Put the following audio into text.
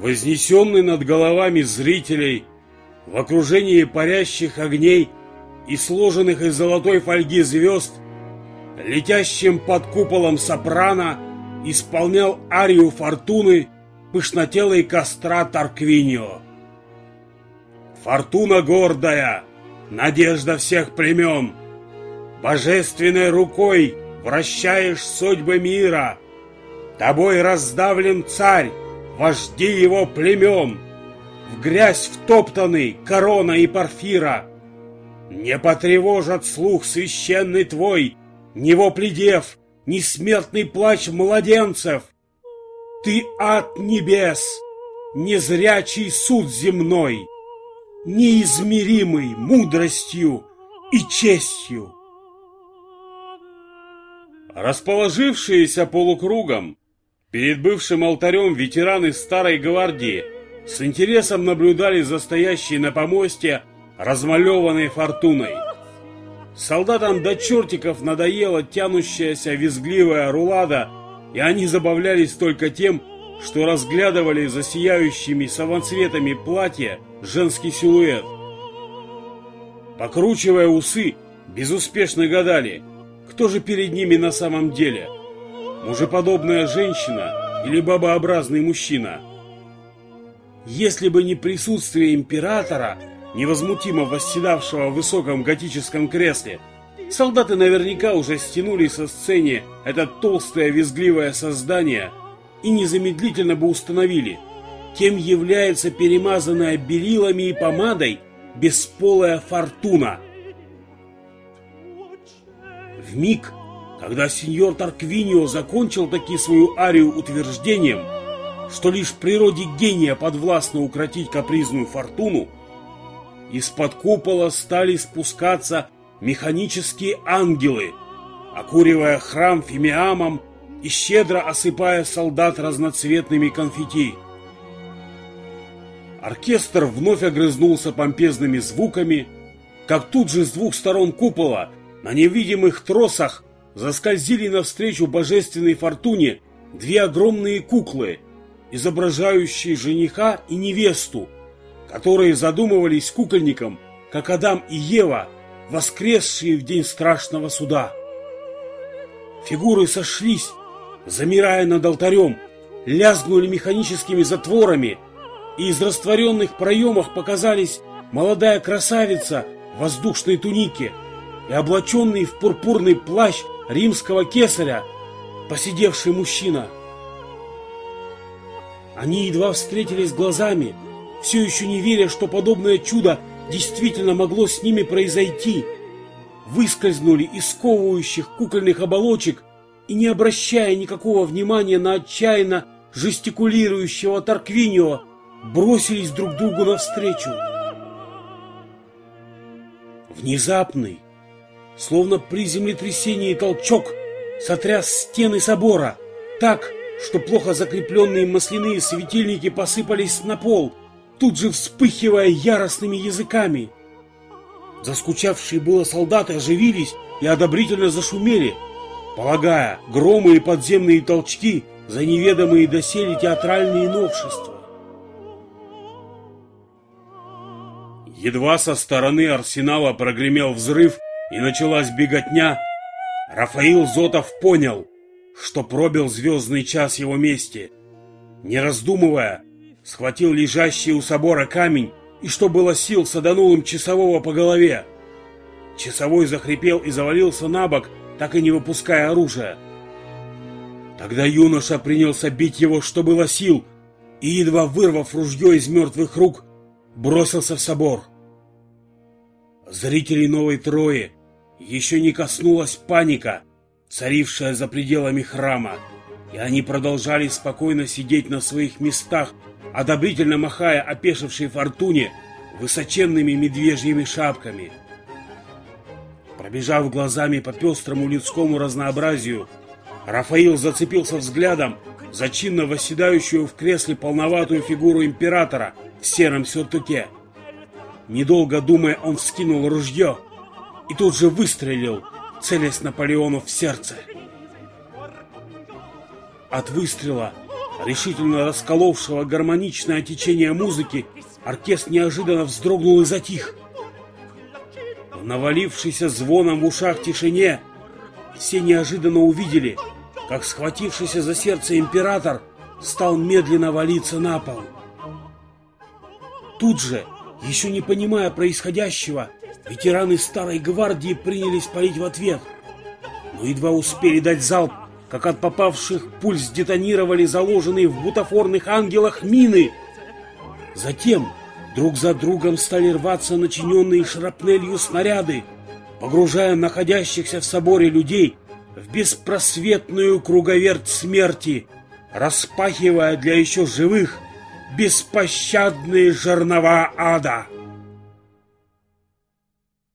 вознесенный над головами зрителей, в окружении парящих огней и сложенных из золотой фольги звезд, летящим под куполом сопрано, исполнял арию фортуны пышнотелый костра Тарквинио. Фортуна гордая, надежда всех племен, божественной рукой вращаешь судьбы мира, тобой раздавлен царь, вожди его племен, в грязь втоптаны корона и порфира. Не потревожат слух священный твой, не вопли дев, ни смертный плач младенцев. Ты ад небес, незрячий суд земной, неизмеримый мудростью и честью. Расположившиеся полукругом перед бывшим алтарем ветераны Старой Гвардии с интересом наблюдали за стоящей на помосте размалеванной фортуной. Солдатам до чертиков надоела тянущаяся визгливая рулада, и они забавлялись только тем, что разглядывали за сияющими самоцветами платья женский силуэт. Покручивая усы, безуспешно гадали, кто же перед ними на самом деле. Мужеподобная женщина или бабообразный мужчина. Если бы не присутствие императора, невозмутимо восседавшего в высоком готическом кресле, солдаты наверняка уже стянули со сцены это толстое визгливое создание и незамедлительно бы установили, кем является перемазанная белилами и помадой бесполая фортуна. В миг, когда сеньор Тарквинио закончил таки свою арию утверждением, что лишь природе гения подвластно укротить капризную фортуну, из-под купола стали спускаться механические ангелы, окуривая храм фимиамом и щедро осыпая солдат разноцветными конфетти. Оркестр вновь огрызнулся помпезными звуками, как тут же с двух сторон купола на невидимых тросах заскользили навстречу божественной фортуне две огромные куклы, изображающие жениха и невесту, которые задумывались кукольником, как Адам и Ева, воскресшие в день страшного суда. Фигуры сошлись, замирая над алтарем, лязгнули механическими затворами, и из растворенных проемах показались молодая красавица в воздушной тунике и облаченный в пурпурный плащ римского кесаря, посидевший мужчина. Они едва встретились глазами, все еще не веря, что подобное чудо действительно могло с ними произойти. Выскользнули из сковывающих кукольных оболочек и, не обращая никакого внимания на отчаянно жестикулирующего Тарквинио, бросились друг другу навстречу. Внезапный, словно при землетрясении толчок, сотряс стены собора так, что плохо закрепленные масляные светильники посыпались на пол, тут же вспыхивая яростными языками. Заскучавшие было солдаты оживились и одобрительно зашумели, полагая громы и подземные толчки за неведомые доселе театральные новшества. Едва со стороны арсенала прогремел взрыв и началась беготня, Рафаил Зотов понял, что пробил звездный час его мести. Не раздумывая, схватил лежащий у собора камень и, что было сил, саданул им часового по голове. Часовой захрипел и завалился на бок, так и не выпуская оружия. Тогда юноша принялся бить его, что было сил, и, едва вырвав ружье из мертвых рук, бросился в собор. Зрителей новой Трои еще не коснулась паника, царившая за пределами храма, и они продолжали спокойно сидеть на своих местах, одобрительно махая опешившей фортуне высоченными медвежьими шапками. Пробежав глазами по пестрому людскому разнообразию, Рафаил зацепился взглядом за чинно восседающую в кресле полноватую фигуру императора в сером сюртуке. Недолго думая, он вскинул ружье и тут же выстрелил, целясь Наполеону в сердце. От выстрела решительно расколовшего гармоничное течение музыки, оркестр неожиданно вздрогнул и затих. В навалившейся звоном в ушах тишине все неожиданно увидели, как схватившийся за сердце император стал медленно валиться на пол. Тут же, еще не понимая происходящего, ветераны старой гвардии принялись палить в ответ. Но едва успели дать залп, как от попавших пуль сдетонировали заложенные в бутафорных ангелах мины. Затем друг за другом стали рваться начиненные шрапнелью снаряды, погружая находящихся в соборе людей в беспросветную круговерть смерти, распахивая для еще живых беспощадные жернова ада.